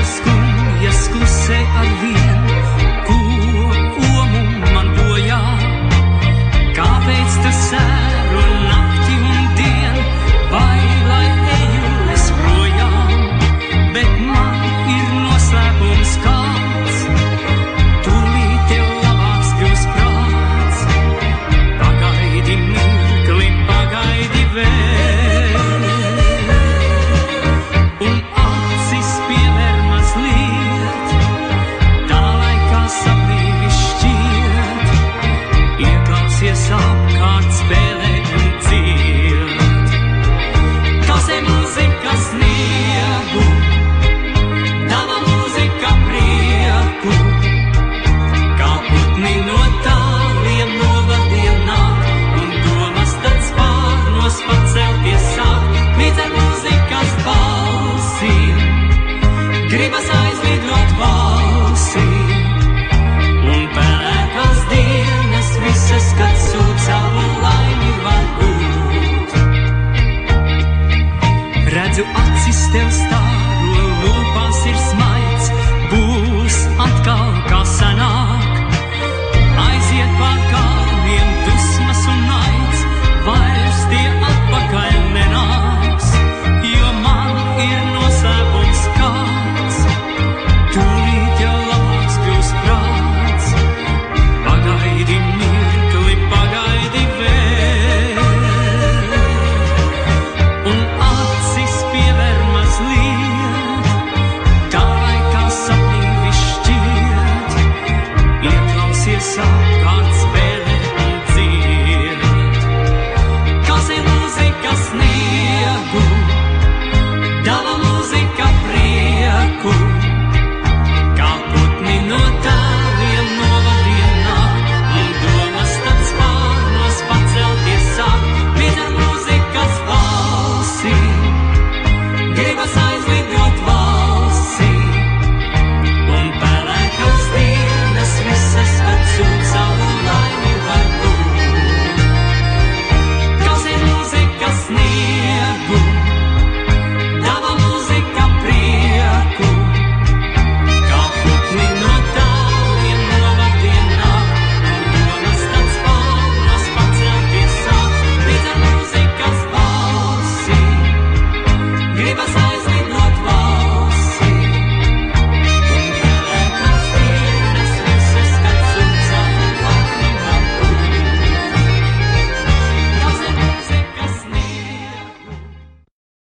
escutar.